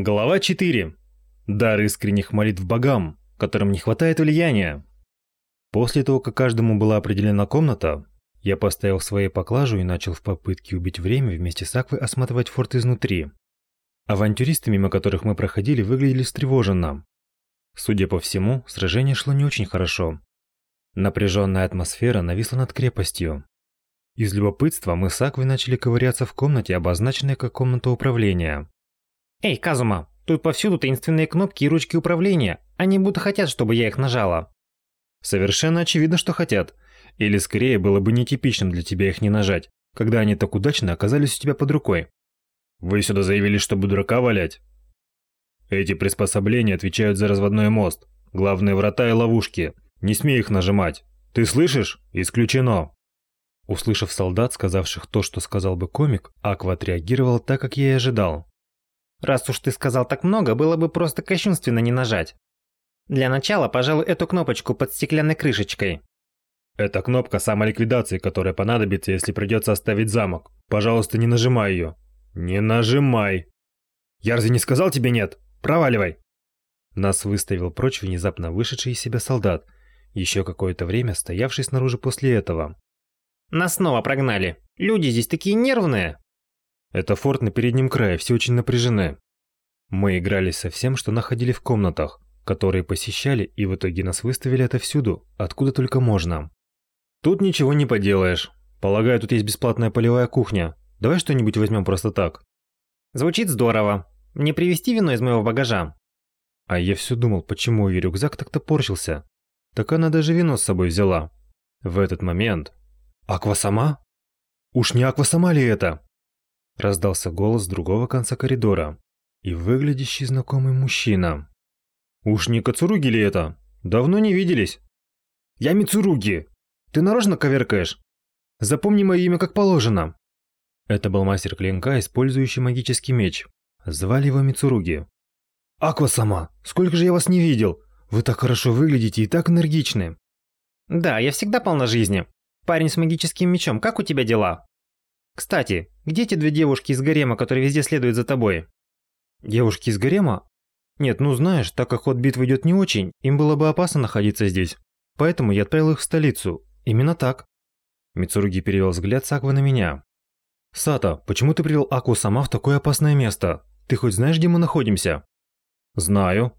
Глава 4. Дар искренних молитв богам, которым не хватает влияния. После того, как каждому была определена комната, я поставил своей поклажу и начал в попытке убить время вместе с Аквой осматривать форт изнутри. Авантюристы, мимо которых мы проходили, выглядели встревоженно. Судя по всему, сражение шло не очень хорошо. Напряженная атмосфера нависла над крепостью. Из любопытства мы с Аквой начали ковыряться в комнате, обозначенной как комната управления. Эй, Казума, тут повсюду таинственные кнопки и ручки управления. Они будто хотят, чтобы я их нажала. Совершенно очевидно, что хотят. Или скорее было бы нетипичным для тебя их не нажать, когда они так удачно оказались у тебя под рукой. Вы сюда заявились, чтобы дурака валять? Эти приспособления отвечают за разводной мост, главные врата и ловушки. Не смей их нажимать. Ты слышишь? Исключено. Услышав солдат, сказавших то, что сказал бы комик, Аква отреагировал так, как я и ожидал. Раз уж ты сказал так много, было бы просто кощунственно не нажать. Для начала, пожалуй, эту кнопочку под стеклянной крышечкой. Это кнопка самоликвидации, которая понадобится, если придется оставить замок. Пожалуйста, не нажимай ее. Не нажимай. Ярзи не сказал тебе нет? Проваливай. Нас выставил прочь внезапно вышедший из себя солдат, еще какое-то время стоявший снаружи после этого. Нас снова прогнали. Люди здесь такие нервные. Это форт на переднем крае, все очень напряжены. Мы играли со всем, что находили в комнатах, которые посещали, и в итоге нас выставили отовсюду, откуда только можно. Тут ничего не поделаешь. Полагаю, тут есть бесплатная полевая кухня. Давай что-нибудь возьмем просто так. Звучит здорово. Мне привезти вино из моего багажа? А я все думал, почему ее рюкзак так-то порчился. Так она даже вино с собой взяла. В этот момент... Аква сама? Уж не Аква сама ли это? Раздался голос с другого конца коридора. И выглядящий знакомый мужчина. «Уж не Кацуруги ли это? Давно не виделись». «Я Мицуруги. Ты нарочно коверкаешь? Запомни мое имя как положено». Это был мастер клинка, использующий магический меч. Звали его Мицуруги. «Аква-сама, сколько же я вас не видел! Вы так хорошо выглядите и так энергичны!» «Да, я всегда полна жизни. Парень с магическим мечом, как у тебя дела?» Кстати, где те две девушки из гарема, которые везде следуют за тобой? Девушки из гарема? Нет, ну знаешь, так как ход битвы идет не очень, им было бы опасно находиться здесь. Поэтому я отправил их в столицу. Именно так. Мицуруги перевел взгляд Саквы на меня. Сата, почему ты привел Аку сама в такое опасное место? Ты хоть знаешь, где мы находимся? Знаю.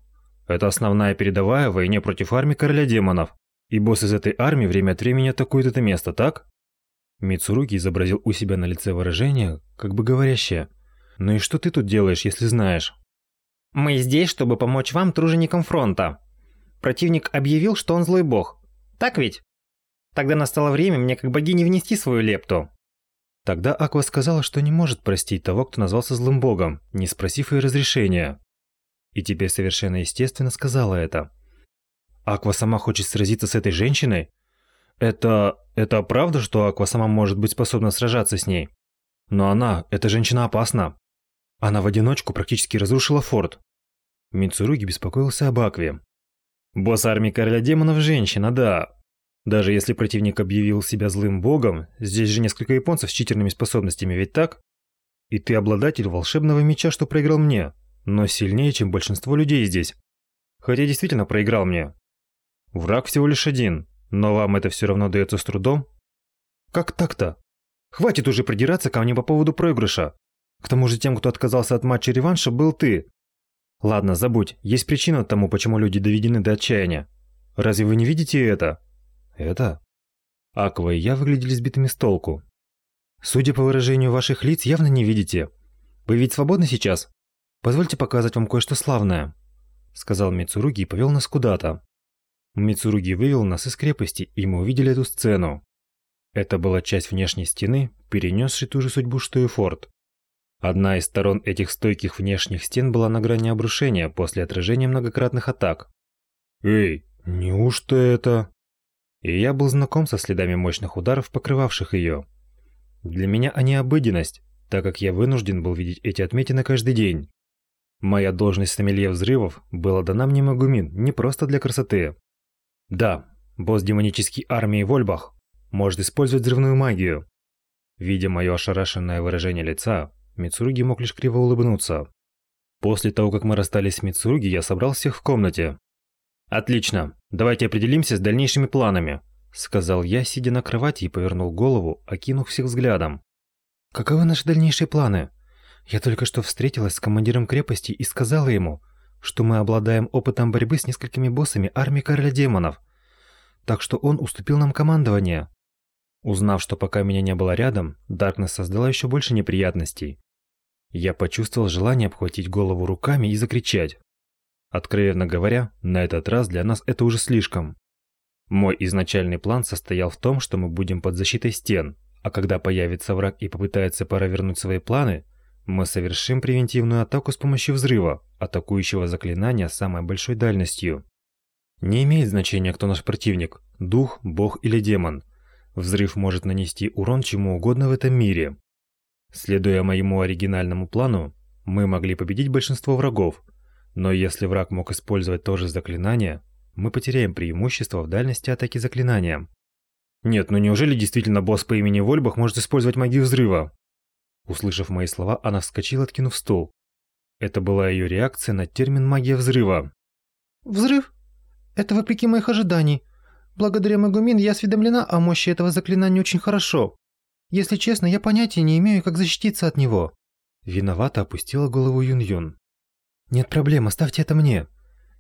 Это основная передовая в войне против армии короля демонов. И босс из этой армии время от времени атакует это место, так? Мицуруги изобразил у себя на лице выражение, как бы говорящее. «Ну и что ты тут делаешь, если знаешь?» «Мы здесь, чтобы помочь вам, труженикам фронта. Противник объявил, что он злой бог. Так ведь? Тогда настало время мне как богине внести свою лепту». Тогда Аква сказала, что не может простить того, кто назвался злым богом, не спросив ее разрешения. И теперь совершенно естественно сказала это. Аква сама хочет сразиться с этой женщиной? Это... это правда, что Аква сама может быть способна сражаться с ней? Но она, эта женщина опасна. Она в одиночку практически разрушила форт. Мицуруги беспокоился об Акве. Босс армии короля демонов женщина, да. Даже если противник объявил себя злым богом, здесь же несколько японцев с читерными способностями, ведь так? И ты обладатель волшебного меча, что проиграл мне, но сильнее, чем большинство людей здесь. Хотя действительно проиграл мне. Враг всего лишь один, но вам это все равно дается с трудом? Как так-то? Хватит уже придираться ко мне по поводу проигрыша. К тому же тем, кто отказался от матча реванша, был ты. Ладно, забудь. Есть причина тому, почему люди доведены до отчаяния. Разве вы не видите это? Это? Аква и я выглядели сбитыми с толку. Судя по выражению ваших лиц, явно не видите. Вы ведь свободны сейчас? Позвольте показать вам кое-что славное, сказал Мицуруги и повел нас куда-то. Мицуруги вывел нас из крепости, и мы увидели эту сцену. Это была часть внешней стены, перенесшей ту же судьбу, что и форт. Одна из сторон этих стойких внешних стен была на грани обрушения после отражения многократных атак. «Эй, неужто это...» И я был знаком со следами мощных ударов, покрывавших ее. Для меня они обыденность, так как я вынужден был видеть эти отметины каждый день. Моя должность сомелье взрывов была дана мне Магумин не просто для красоты. Да, босс демонической армии Вольбах может использовать взрывную магию. Видя мое ошарашенное выражение лица, Мицуруги мог лишь криво улыбнуться. После того, как мы расстались с Мицуруги, я собрал всех в комнате. «Отлично, давайте определимся с дальнейшими планами», – сказал я, сидя на кровати и повернул голову, окинув всех взглядом. «Каковы наши дальнейшие планы? Я только что встретилась с командиром крепости и сказала ему, что мы обладаем опытом борьбы с несколькими боссами армии короля демонов, так что он уступил нам командование. Узнав, что пока меня не было рядом, Даркнесс создала еще больше неприятностей. Я почувствовал желание обхватить голову руками и закричать. Откровенно говоря, на этот раз для нас это уже слишком. Мой изначальный план состоял в том, что мы будем под защитой стен, а когда появится враг и попытается провернуть свои планы, мы совершим превентивную атаку с помощью взрыва, атакующего заклинания с самой большой дальностью. Не имеет значения, кто наш противник – дух, бог или демон. Взрыв может нанести урон чему угодно в этом мире. Следуя моему оригинальному плану, мы могли победить большинство врагов, но если враг мог использовать то же заклинание, мы потеряем преимущество в дальности атаки заклинания. Нет, ну неужели действительно босс по имени Вольбах может использовать магию взрыва? Услышав мои слова, она вскочила, откинув стол. Это была ее реакция на термин «магия взрыва». «Взрыв? Это вопреки моих ожиданий. Благодаря Магумин я осведомлена о мощи этого заклинания очень хорошо. Если честно, я понятия не имею, как защититься от него». Виновато опустила голову Юн-Юн. «Нет проблем, оставьте это мне.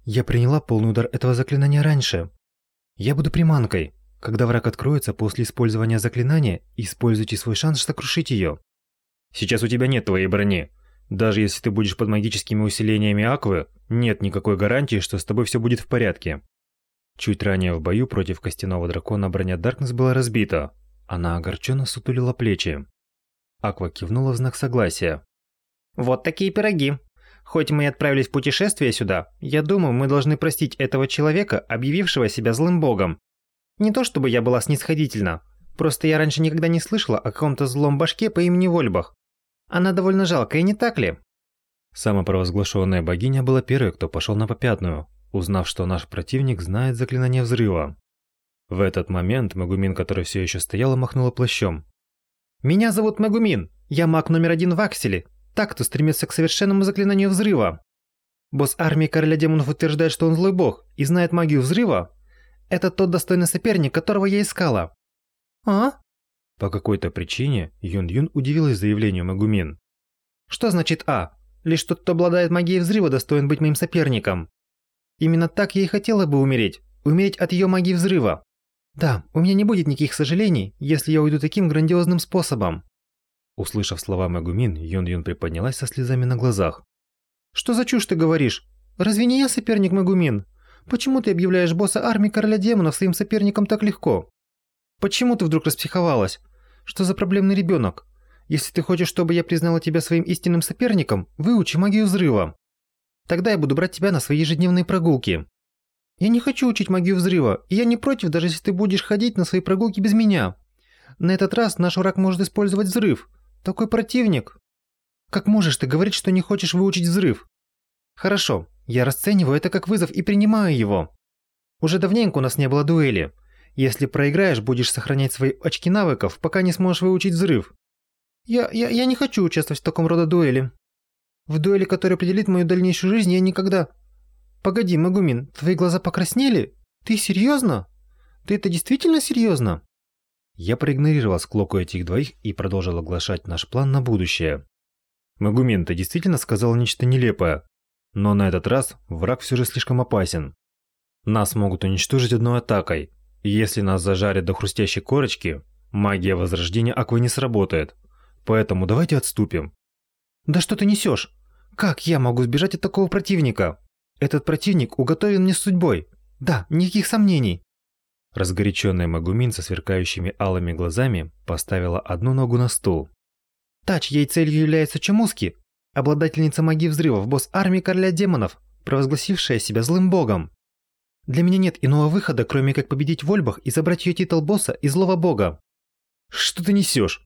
Я приняла полный удар этого заклинания раньше. Я буду приманкой. Когда враг откроется после использования заклинания, используйте свой шанс сокрушить ее. Сейчас у тебя нет твоей брони. Даже если ты будешь под магическими усилениями Аквы, нет никакой гарантии, что с тобой все будет в порядке. Чуть ранее в бою против костяного дракона броня Даркнесс была разбита. Она огорченно сутулила плечи. Аква кивнула в знак согласия. «Вот такие пироги. Хоть мы и отправились в путешествие сюда, я думаю, мы должны простить этого человека, объявившего себя злым богом. Не то чтобы я была снисходительна, просто я раньше никогда не слышала о каком-то злом башке по имени Вольбах. Она довольно жалкая, не так ли? Самопровозглашенная богиня была первой, кто пошел на попятную, узнав, что наш противник знает заклинание взрыва. В этот момент Магумин, который все еще стояла, махнула плащом. «Меня зовут Магумин. Я маг номер один в Акселе. Так, кто стремится к совершенному заклинанию взрыва. Босс армии короля демонов утверждает, что он злой бог и знает магию взрыва. Это тот достойный соперник, которого я искала». «А?» По какой-то причине Юн-Юн удивилась заявлению Магумин. «Что значит «а»? Лишь тот, кто обладает магией взрыва, достоин быть моим соперником. Именно так я и хотела бы умереть. Умереть от ее магии взрыва. Да, у меня не будет никаких сожалений, если я уйду таким грандиозным способом». Услышав слова Магумин, Юн-Юн приподнялась со слезами на глазах. «Что за чушь ты говоришь? Разве не я соперник Магумин? Почему ты объявляешь босса армии короля демонов своим соперником так легко? Почему ты вдруг распсиховалась? Что за проблемный ребенок? Если ты хочешь, чтобы я признала тебя своим истинным соперником, выучи магию взрыва. Тогда я буду брать тебя на свои ежедневные прогулки. Я не хочу учить магию взрыва, и я не против, даже если ты будешь ходить на свои прогулки без меня. На этот раз наш враг может использовать взрыв. Такой противник. Как можешь ты говорить, что не хочешь выучить взрыв? Хорошо, я расцениваю это как вызов и принимаю его. Уже давненько у нас не было дуэли. Если проиграешь, будешь сохранять свои очки навыков, пока не сможешь выучить взрыв. Я, я, я не хочу участвовать в таком рода дуэли. В дуэли, которая определит мою дальнейшую жизнь, я никогда... Погоди, Магумин, твои глаза покраснели? Ты серьезно? Ты это действительно серьезно? Я проигнорировал склоку этих двоих и продолжил оглашать наш план на будущее. Магумин, ты действительно сказал нечто нелепое. Но на этот раз враг все же слишком опасен. Нас могут уничтожить одной атакой, если нас зажарят до хрустящей корочки, магия возрождения Аквы не сработает. Поэтому давайте отступим. Да что ты несешь? Как я могу сбежать от такого противника? Этот противник уготовен мне судьбой. Да, никаких сомнений. Разгоряченная Магумин со сверкающими алыми глазами поставила одну ногу на стул. Тач, ей целью является Чемуски, обладательница магии взрывов, босс армии короля демонов, провозгласившая себя злым богом. Для меня нет иного выхода, кроме как победить Вольбах и забрать ее титул босса и злого бога. Что ты несешь?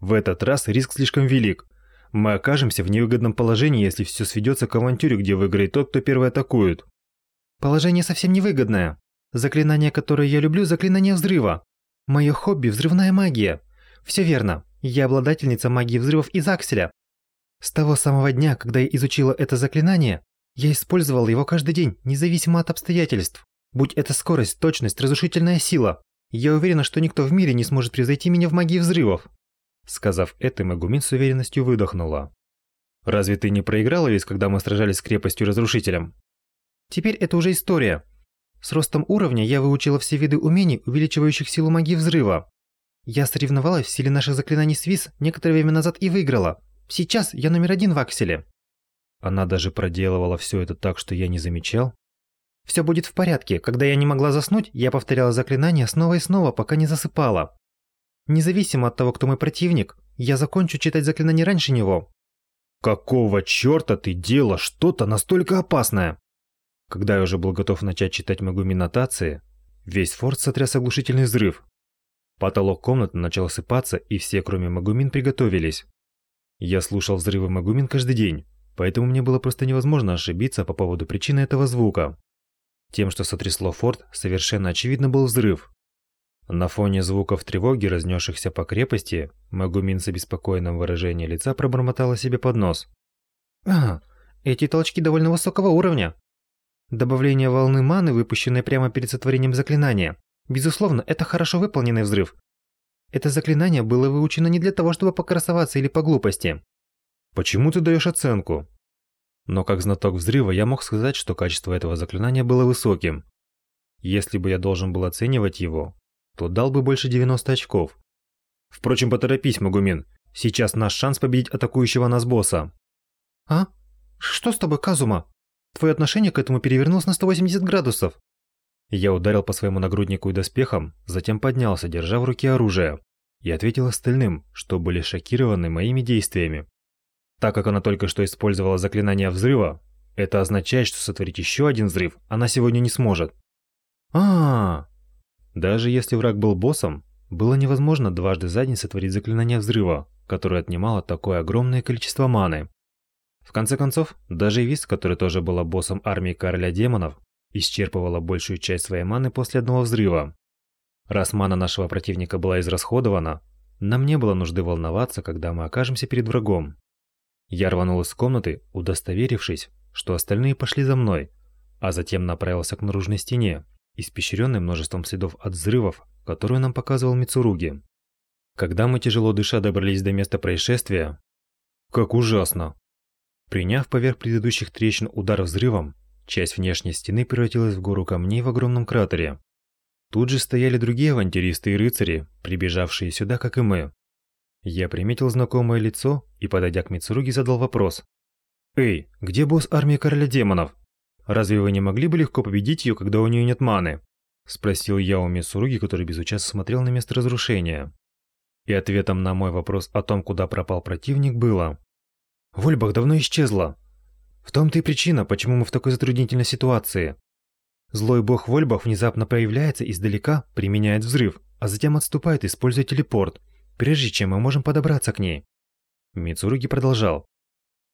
В этот раз риск слишком велик. Мы окажемся в невыгодном положении, если все сведется к авантюре, где выиграет тот, кто первый атакует. Положение совсем невыгодное. Заклинание, которое я люблю, заклинание взрыва. Мое хобби – взрывная магия. Все верно. Я обладательница магии взрывов из Акселя. С того самого дня, когда я изучила это заклинание, я использовал его каждый день, независимо от обстоятельств. Будь это скорость, точность, разрушительная сила. Я уверена, что никто в мире не сможет превзойти меня в магии взрывов. Сказав это, Магумин с уверенностью выдохнула. Разве ты не проиграла весь, когда мы сражались с крепостью-разрушителем? Теперь это уже история. С ростом уровня я выучила все виды умений, увеличивающих силу магии взрыва. Я соревновалась в силе наших заклинаний с ВИС некоторое время назад и выиграла. Сейчас я номер один в Акселе. Она даже проделывала все это так, что я не замечал. Все будет в порядке. Когда я не могла заснуть, я повторяла заклинания снова и снова, пока не засыпала. Независимо от того, кто мой противник, я закончу читать заклинания раньше него. Какого чёрта ты делала что-то настолько опасное? Когда я уже был готов начать читать Магуми нотации, весь форт сотряс оглушительный взрыв. Потолок комнаты начал осыпаться, и все, кроме Магумин, приготовились. Я слушал взрывы Магумин каждый день, поэтому мне было просто невозможно ошибиться по поводу причины этого звука. Тем, что сотрясло форт, совершенно очевидно был взрыв. На фоне звуков тревоги, разнесшихся по крепости, Магумин с обеспокоенным выражением лица пробормотала себе под нос. «А, эти толчки довольно высокого уровня. Добавление волны маны, выпущенной прямо перед сотворением заклинания. Безусловно, это хорошо выполненный взрыв. Это заклинание было выучено не для того, чтобы покрасоваться или по глупости. Почему ты даешь оценку? Но как знаток взрыва я мог сказать, что качество этого заклинания было высоким. Если бы я должен был оценивать его, то дал бы больше 90 очков. Впрочем, поторопись, Магумин. Сейчас наш шанс победить атакующего нас босса. А? Что с тобой, Казума? Твое отношение к этому перевернулось на 180 градусов. Я ударил по своему нагруднику и доспехам, затем поднялся, держа в руке оружие, и ответил остальным, что были шокированы моими действиями. Так как она только что использовала заклинание взрыва, это означает, что сотворить еще один взрыв она сегодня не сможет. А, -а, а Даже если враг был боссом, было невозможно дважды за день сотворить заклинание взрыва, которое отнимало такое огромное количество маны. В конце концов, даже Вист, который тоже была боссом армии короля демонов, исчерпывала большую часть своей маны после одного взрыва. Раз мана нашего противника была израсходована, нам не было нужды волноваться, когда мы окажемся перед врагом. Я рванул из комнаты, удостоверившись, что остальные пошли за мной, а затем направился к наружной стене, испещренной множеством следов от взрывов, которую нам показывал Мицуруги. Когда мы тяжело дыша добрались до места происшествия... Как ужасно! Приняв поверх предыдущих трещин удар взрывом, часть внешней стены превратилась в гору камней в огромном кратере. Тут же стояли другие авантюристы и рыцари, прибежавшие сюда, как и мы. Я приметил знакомое лицо и, подойдя к Мицуруги, задал вопрос. «Эй, где босс армии короля демонов? Разве вы не могли бы легко победить ее, когда у нее нет маны?» Спросил я у Мицуруги, который безучастно смотрел на место разрушения. И ответом на мой вопрос о том, куда пропал противник, было «Вольбах давно исчезла. В том-то и причина, почему мы в такой затруднительной ситуации. Злой бог Вольбах внезапно появляется издалека, применяет взрыв, а затем отступает, используя телепорт, прежде чем мы можем подобраться к ней. Мицуруги продолжал.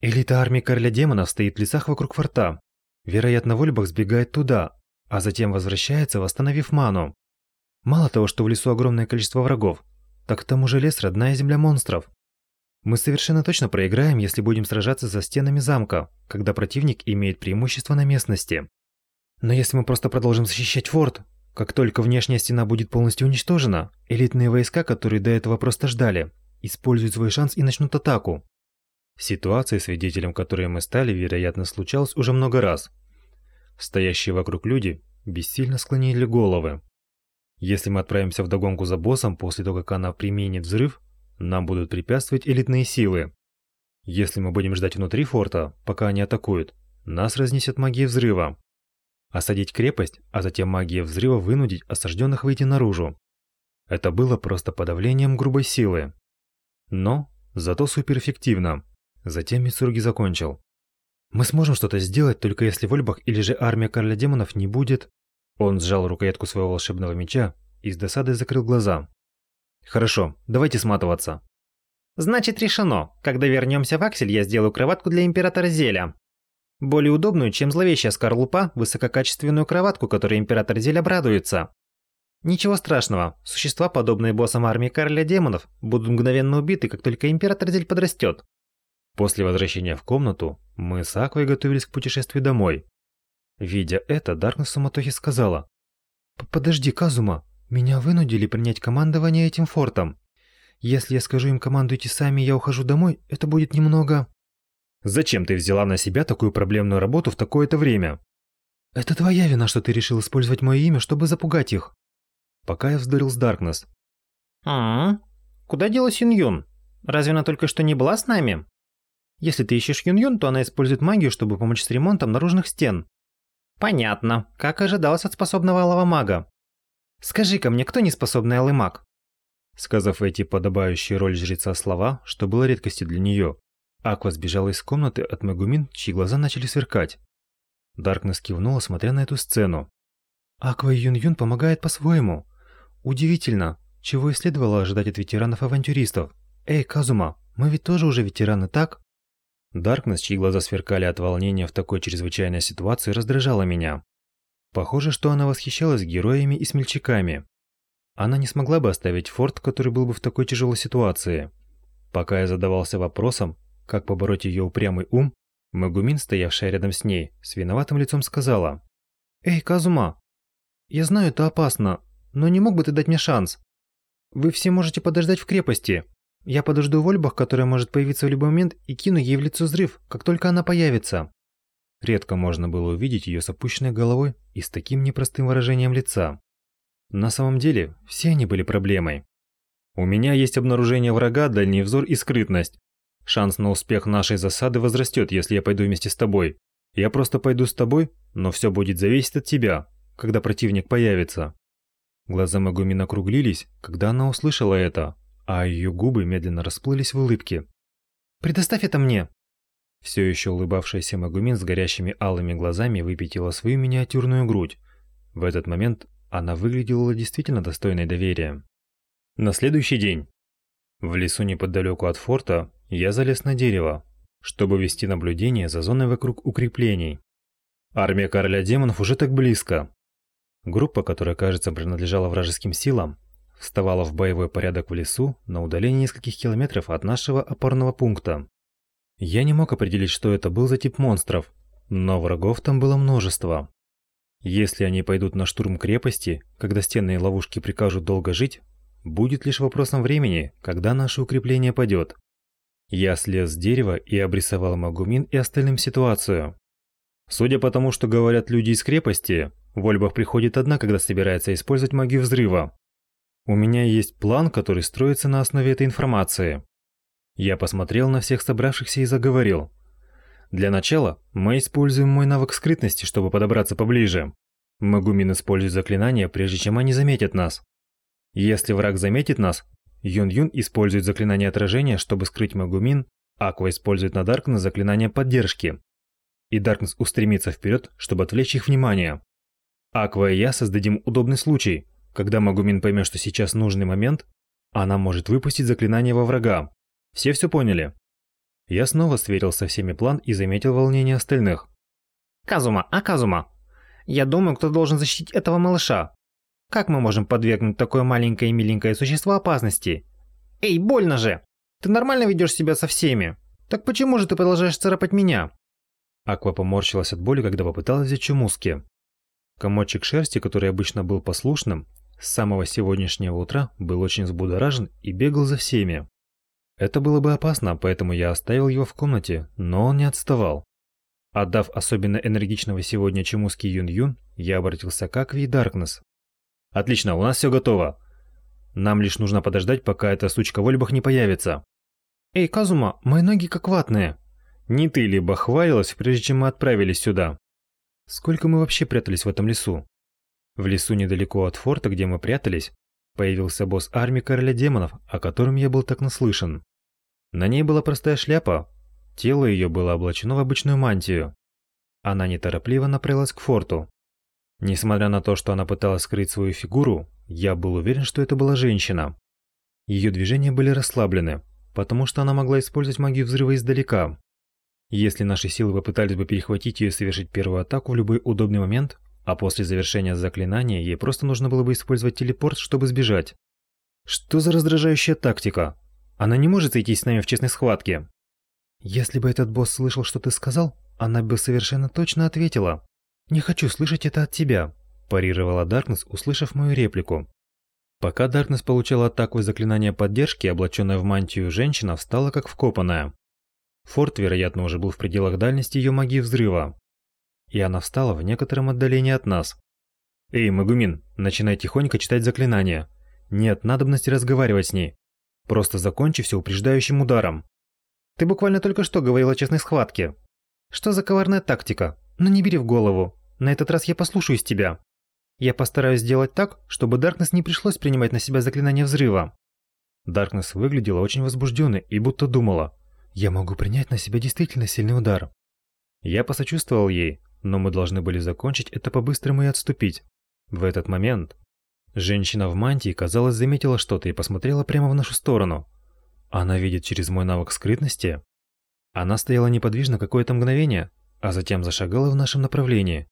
Элита армии короля демонов стоит в лесах вокруг форта. Вероятно, Вольбах сбегает туда, а затем возвращается, восстановив ману. Мало того, что в лесу огромное количество врагов, так к тому же лес – родная земля монстров. Мы совершенно точно проиграем, если будем сражаться за стенами замка, когда противник имеет преимущество на местности. Но если мы просто продолжим защищать форт, как только внешняя стена будет полностью уничтожена, элитные войска, которые до этого просто ждали, используют свой шанс и начнут атаку. Ситуация, свидетелем которой мы стали, вероятно, случалась уже много раз. Стоящие вокруг люди бессильно склонили головы. Если мы отправимся в догонку за боссом после того, как она применит взрыв, нам будут препятствовать элитные силы. Если мы будем ждать внутри форта, пока они атакуют, нас разнесет магия взрыва осадить крепость, а затем магией взрыва вынудить осажденных выйти наружу. Это было просто подавлением грубой силы. Но зато суперэффективно. Затем Мицуруги закончил. Мы сможем что-то сделать, только если Вольбах или же армия короля демонов не будет... Он сжал рукоятку своего волшебного меча и с досадой закрыл глаза. Хорошо, давайте сматываться. Значит, решено. Когда вернемся в Аксель, я сделаю кроватку для императора Зеля. Более удобную, чем зловещая скорлупа, высококачественную кроватку, которой император Зель обрадуется. Ничего страшного, существа, подобные боссам армии короля демонов, будут мгновенно убиты, как только император Зель подрастет. После возвращения в комнату мы с Аквой готовились к путешествию домой. Видя это, Даркнесс суматохе сказала. «Подожди, Казума, меня вынудили принять командование этим фортом. Если я скажу им командуйте сами, я ухожу домой, это будет немного...» «Зачем ты взяла на себя такую проблемную работу в такое-то время?» «Это твоя вина, что ты решил использовать мое имя, чтобы запугать их». Пока я вздорил с Даркнесс. «А, -а, куда делась Юн-Юн? Разве она только что не была с нами?» Если ты ищешь Юн-Юн, то она использует магию, чтобы помочь с ремонтом наружных стен. Понятно, как ожидалось от способного алого мага. Скажи-ка мне, кто не способный алый маг? Сказав эти подобающие роль жреца слова, что было редкостью для нее, Аква сбежала из комнаты от Мегумин, чьи глаза начали сверкать. Даркнесс кивнула, смотря на эту сцену. Аква и Юн-Юн помогают по-своему. Удивительно, чего и следовало ожидать от ветеранов-авантюристов. Эй, Казума, мы ведь тоже уже ветераны, так? Даркнесс, чьи глаза сверкали от волнения в такой чрезвычайной ситуации, раздражала меня. Похоже, что она восхищалась героями и смельчаками. Она не смогла бы оставить форт, который был бы в такой тяжелой ситуации. Пока я задавался вопросом, как побороть ее упрямый ум, Магумин, стоявшая рядом с ней, с виноватым лицом сказала. «Эй, Казума, я знаю, это опасно, но не мог бы ты дать мне шанс? Вы все можете подождать в крепости. Я подожду в Ольбах, которая может появиться в любой момент, и кину ей в лицо взрыв, как только она появится. Редко можно было увидеть ее с опущенной головой и с таким непростым выражением лица. На самом деле, все они были проблемой. У меня есть обнаружение врага, дальний взор и скрытность. Шанс на успех нашей засады возрастет, если я пойду вместе с тобой. Я просто пойду с тобой, но все будет зависеть от тебя, когда противник появится. Глаза Магумина округлились, когда она услышала это, а ее губы медленно расплылись в улыбке. «Предоставь это мне!» Все еще улыбавшаяся Магумин с горящими алыми глазами выпятила свою миниатюрную грудь. В этот момент она выглядела действительно достойной доверия. На следующий день. В лесу неподалеку от форта я залез на дерево, чтобы вести наблюдение за зоной вокруг укреплений. Армия короля демонов уже так близко. Группа, которая, кажется, принадлежала вражеским силам, вставала в боевой порядок в лесу на удалении нескольких километров от нашего опорного пункта. Я не мог определить, что это был за тип монстров, но врагов там было множество. Если они пойдут на штурм крепости, когда стены и ловушки прикажут долго жить, будет лишь вопросом времени, когда наше укрепление падет. Я слез с дерева и обрисовал Магумин и остальным ситуацию. Судя по тому, что говорят люди из крепости, в Ольбах приходит одна, когда собирается использовать магию взрыва. У меня есть план, который строится на основе этой информации. Я посмотрел на всех собравшихся и заговорил. Для начала мы используем мой навык скрытности, чтобы подобраться поближе. Магумин использует заклинания, прежде чем они заметят нас. Если враг заметит нас, Юн-Юн использует заклинание отражения, чтобы скрыть Магумин, Аква использует на Даркнесс заклинание поддержки. И Даркнесс устремится вперед, чтобы отвлечь их внимание. Аква и я создадим удобный случай, когда Магумин поймет, что сейчас нужный момент, она может выпустить заклинание во врага. Все все поняли? Я снова сверил со всеми план и заметил волнение остальных. Казума, а Казума? Я думаю, кто должен защитить этого малыша. Как мы можем подвергнуть такое маленькое и миленькое существо опасности? Эй, больно же! Ты нормально ведешь себя со всеми? Так почему же ты продолжаешь царапать меня? Аква поморщилась от боли, когда попыталась взять Чумуски. Комочек шерсти, который обычно был послушным, с самого сегодняшнего утра был очень взбудоражен и бегал за всеми. Это было бы опасно, поэтому я оставил его в комнате, но он не отставал. Отдав особенно энергичного сегодня Чемуски Юн-Юн, я обратился к Акви и Даркнесс. «Отлично, у нас все готово. Нам лишь нужно подождать, пока эта сучка в ольбах не появится». «Эй, Казума, мои ноги как ватные». «Не ты либо хвалилась, прежде чем мы отправились сюда?» «Сколько мы вообще прятались в этом лесу?» В лесу недалеко от форта, где мы прятались, появился босс армии короля демонов, о котором я был так наслышан. На ней была простая шляпа, тело ее было облачено в обычную мантию. Она неторопливо направилась к форту. Несмотря на то, что она пыталась скрыть свою фигуру, я был уверен, что это была женщина. Ее движения были расслаблены, потому что она могла использовать магию взрыва издалека. Если наши силы попытались бы перехватить ее и совершить первую атаку в любой удобный момент, а после завершения заклинания ей просто нужно было бы использовать телепорт, чтобы сбежать. Что за раздражающая тактика? Она не может зайти с нами в честной схватке. Если бы этот босс слышал, что ты сказал, она бы совершенно точно ответила. «Не хочу слышать это от тебя», – парировала Даркнесс, услышав мою реплику. Пока Даркнесс получала атаку и заклинание поддержки, облаченная в мантию женщина встала как вкопанная. Форт, вероятно, уже был в пределах дальности ее магии взрыва. И она встала в некотором отдалении от нас. «Эй, Магумин, начинай тихонько читать заклинание. Нет надобности разговаривать с ней. Просто закончи все упреждающим ударом». «Ты буквально только что говорил о честной схватке. Что за коварная тактика? Но не бери в голову. На этот раз я послушаюсь тебя. Я постараюсь сделать так, чтобы Даркнесс не пришлось принимать на себя заклинание взрыва. Даркнесс выглядела очень возбужденной и будто думала, «Я могу принять на себя действительно сильный удар». Я посочувствовал ей, но мы должны были закончить это по-быстрому и отступить. В этот момент женщина в мантии, казалось, заметила что-то и посмотрела прямо в нашу сторону. Она видит через мой навык скрытности. Она стояла неподвижно какое-то мгновение, а затем зашагала в нашем направлении.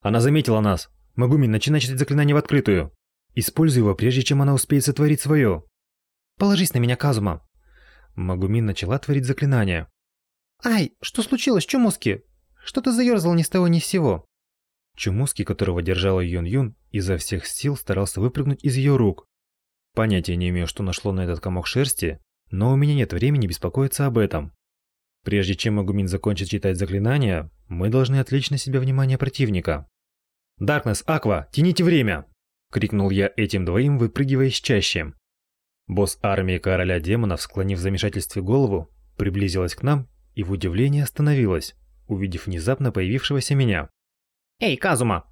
Она заметила нас. Магумин, начинай читать заклинание в открытую. Используй его, прежде чем она успеет сотворить свое. Положись на меня, Казума. Магумин начала творить заклинание. Ай, что случилось, Чумуски? Что ты заерзал ни с того ни с сего? Чумуски, которого держала Юн-Юн, изо всех сил старался выпрыгнуть из ее рук. Понятия не имею, что нашло на этот комок шерсти, но у меня нет времени беспокоиться об этом. Прежде чем Магумин закончит читать заклинания, мы должны отвлечь на себя внимание противника. «Даркнесс, Аква, тяните время!» – крикнул я этим двоим, выпрыгивая из чаще. Босс армии короля демонов, склонив в замешательстве голову, приблизилась к нам и в удивлении остановилась, увидев внезапно появившегося меня. «Эй, Казума!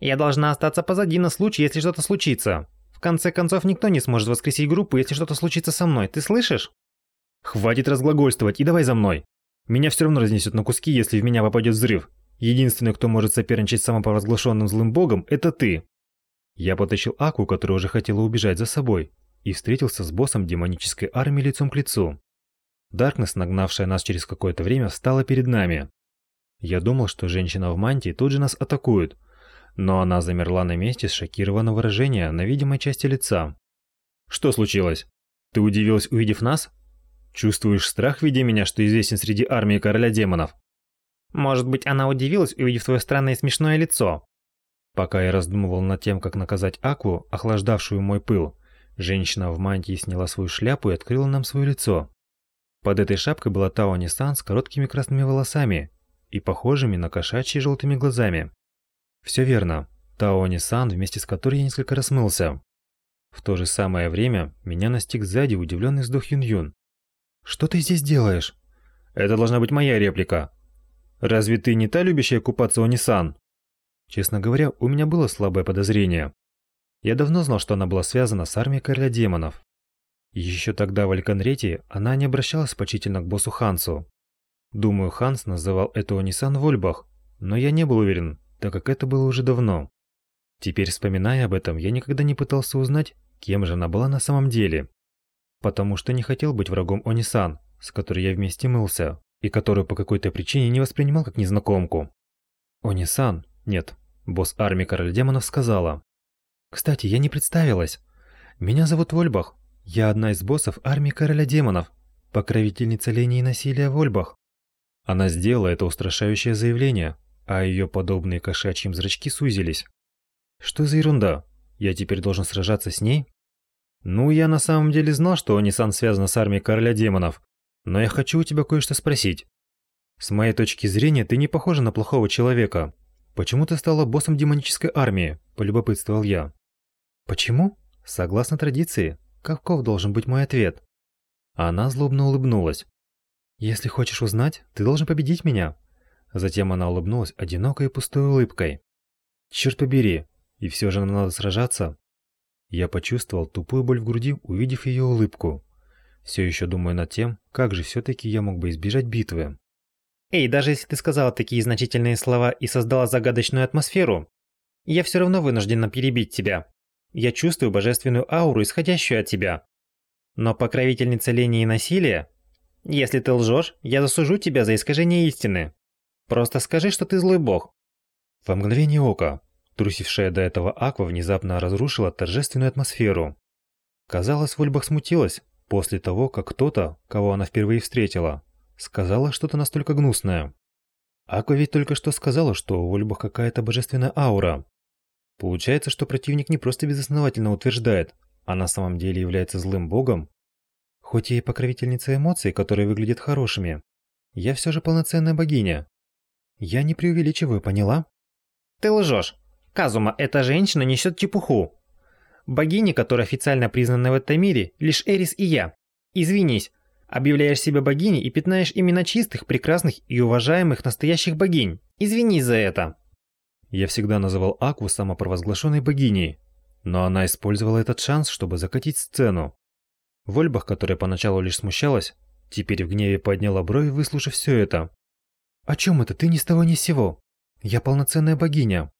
Я должна остаться позади на случай, если что-то случится. В конце концов, никто не сможет воскресить группу, если что-то случится со мной, ты слышишь?» «Хватит разглагольствовать и давай за мной!» Меня все равно разнесет на куски, если в меня попадет взрыв. Единственный, кто может соперничать с самопровозглашенным злым богом, это ты. Я потащил Аку, которая уже хотела убежать за собой, и встретился с боссом демонической армии лицом к лицу. Даркнесс, нагнавшая нас через какое-то время, встала перед нами. Я думал, что женщина в мантии тут же нас атакует, но она замерла на месте с шокированным выражением на видимой части лица. «Что случилось? Ты удивилась, увидев нас?» Чувствуешь страх, видя меня, что известен среди армии короля демонов? Может быть, она удивилась, увидев твое странное и смешное лицо. Пока я раздумывал над тем, как наказать Акву, охлаждавшую мой пыл, женщина в мантии сняла свою шляпу и открыла нам свое лицо. Под этой шапкой была Таони Сан с короткими красными волосами и похожими на кошачьи желтыми глазами. Все верно, Таони Сан, вместе с которой я несколько раз мылся. В то же самое время меня настиг сзади удивленный вздох Юн-Юн. «Что ты здесь делаешь?» «Это должна быть моя реплика. Разве ты не та любящая купаться Онисан?» Честно говоря, у меня было слабое подозрение. Я давно знал, что она была связана с армией короля демонов. Еще тогда в Альканрете она не обращалась почтительно к боссу Хансу. Думаю, Ханс называл эту Онисан Вольбах, но я не был уверен, так как это было уже давно. Теперь, вспоминая об этом, я никогда не пытался узнать, кем же она была на самом деле потому что не хотел быть врагом Онисан, с которой я вместе мылся, и которую по какой-то причине не воспринимал как незнакомку. Онисан, нет, босс армии короля демонов сказала. Кстати, я не представилась. Меня зовут Вольбах. Я одна из боссов армии короля демонов, покровительница линии насилия Вольбах. Она сделала это устрашающее заявление, а ее подобные кошачьим зрачки сузились. Что за ерунда? Я теперь должен сражаться с ней? Ну, я на самом деле знал, что Онисан связана с армией короля демонов, но я хочу у тебя кое-что спросить. С моей точки зрения, ты не похожа на плохого человека. Почему ты стала боссом демонической армии? полюбопытствовал я. Почему? Согласно традиции, каков должен быть мой ответ? Она злобно улыбнулась. Если хочешь узнать, ты должен победить меня. Затем она улыбнулась одинокой и пустой улыбкой. Черт побери, и все же нам надо сражаться. Я почувствовал тупую боль в груди, увидев ее улыбку. Все еще думаю над тем, как же все-таки я мог бы избежать битвы. Эй, даже если ты сказала такие значительные слова и создала загадочную атмосферу, я все равно вынуждена перебить тебя. Я чувствую божественную ауру, исходящую от тебя. Но покровительница лени и насилия? Если ты лжешь, я засужу тебя за искажение истины. Просто скажи, что ты злой бог. Во мгновение ока Трусившая до этого Аква внезапно разрушила торжественную атмосферу. Казалось, Вольбах смутилась после того, как кто-то, кого она впервые встретила, сказала что-то настолько гнусное. Аква ведь только что сказала, что у Вольбах какая-то божественная аура. Получается, что противник не просто безосновательно утверждает, а на самом деле является злым богом. Хоть и покровительница эмоций, которые выглядят хорошими, я все же полноценная богиня. Я не преувеличиваю, поняла? Ты лжешь. Казума, эта женщина несет чепуху. Богини, которые официально признаны в этом мире, лишь Эрис и я. Извинись, объявляешь себя богиней и пятнаешь имена чистых, прекрасных и уважаемых настоящих богинь. Извинись за это. Я всегда называл Акву самопровозглашенной богиней, но она использовала этот шанс, чтобы закатить сцену. Вольбах, которая поначалу лишь смущалась, теперь в гневе подняла брови, выслушав все это. «О чем это? Ты ни с того ни с сего. Я полноценная богиня.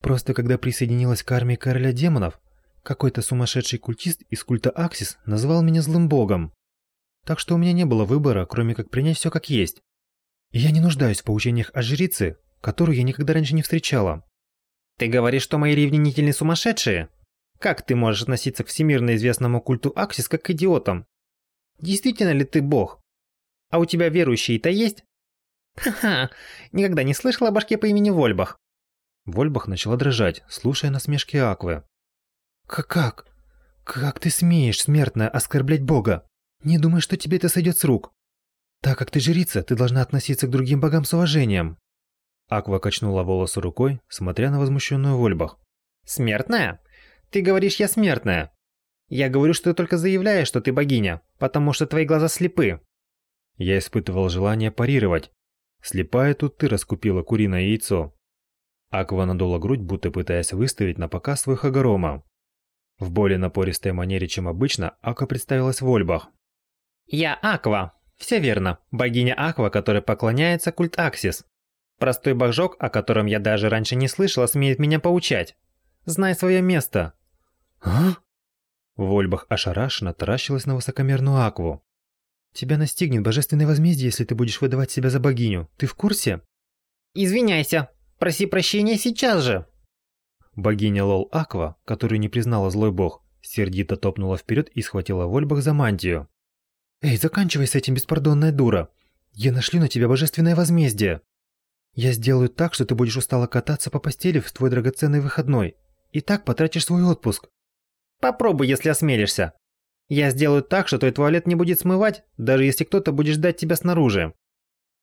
Просто когда присоединилась к армии короля демонов, какой-то сумасшедший культист из культа Аксис назвал меня злым богом. Так что у меня не было выбора, кроме как принять все как есть. И я не нуждаюсь в поучениях о жрице, которую я никогда раньше не встречала. Ты говоришь, что мои ревнители сумасшедшие? Как ты можешь относиться к всемирно известному культу Аксис как к идиотам? Действительно ли ты бог? А у тебя верующие-то есть? Ха-ха, никогда не слышала о башке по имени Вольбах. Вольбах начала дрожать, слушая насмешки Аквы. «Как? Как ты смеешь, смертная, оскорблять Бога? Не думай, что тебе это сойдет с рук. Так как ты жрица, ты должна относиться к другим богам с уважением». Аква качнула волосы рукой, смотря на возмущенную Вольбах. «Смертная? Ты говоришь, я смертная. Я говорю, что ты только заявляешь, что ты богиня, потому что твои глаза слепы». Я испытывал желание парировать. Слепая тут ты раскупила куриное яйцо. Аква надула грудь, будто пытаясь выставить на показ свой хагорома. В более напористой манере, чем обычно, Аква представилась в Ольбах. «Я Аква. Все верно. Богиня Аква, которой поклоняется культ Аксис. Простой божок, о котором я даже раньше не слышала, смеет меня поучать. Знай свое место». «А?» Вольбах ошарашенно таращилась на высокомерную Акву. «Тебя настигнет божественное возмездие, если ты будешь выдавать себя за богиню. Ты в курсе?» «Извиняйся. Проси прощения сейчас же». Богиня Лол Аква, которую не признала злой бог, сердито топнула вперед и схватила Вольбах за мантию. «Эй, заканчивай с этим, беспардонная дура! Я нашлю на тебя божественное возмездие! Я сделаю так, что ты будешь устало кататься по постели в твой драгоценный выходной, и так потратишь свой отпуск!» «Попробуй, если осмелишься! Я сделаю так, что твой туалет не будет смывать, даже если кто-то будет ждать тебя снаружи!»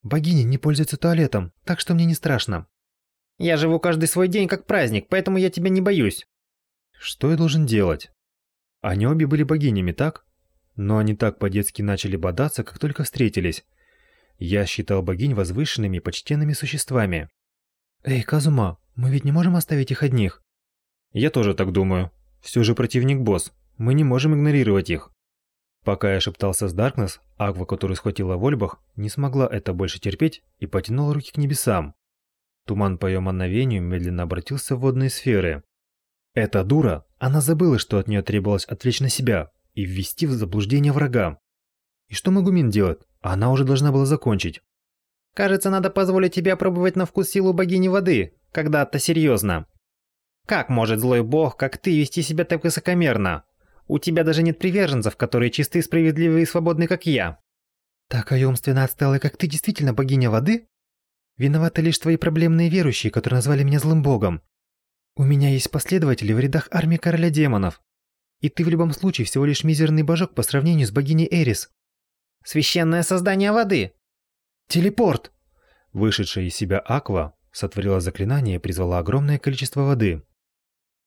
«Богиня не пользуется туалетом, так что мне не страшно!» Я живу каждый свой день как праздник, поэтому я тебя не боюсь. Что я должен делать? Они обе были богинями, так? Но они так по-детски начали бодаться, как только встретились. Я считал богинь возвышенными и почтенными существами. Эй, Казума, мы ведь не можем оставить их одних? Я тоже так думаю. Все же противник босс. Мы не можем игнорировать их. Пока я шептался с Даркнесс, Аква, которую схватила Вольбах, не смогла это больше терпеть и потянула руки к небесам. Туман по ее мановению медленно обратился в водные сферы. Эта дура, она забыла, что от нее требовалось отвлечь на себя и ввести в заблуждение врага. И что Магумин делает? Она уже должна была закончить. Кажется, надо позволить тебе опробовать на вкус силу богини воды, когда-то серьезно. Как может злой бог, как ты, вести себя так высокомерно? У тебя даже нет приверженцев, которые чисты, справедливы и свободны, как я. Такая умственно отсталая, как ты, действительно богиня воды? Виноваты лишь твои проблемные верующие, которые назвали меня злым богом. У меня есть последователи в рядах армии короля демонов. И ты в любом случае всего лишь мизерный божок по сравнению с богиней Эрис. Священное создание воды. Телепорт. Вышедшая из себя Аква сотворила заклинание и призвала огромное количество воды.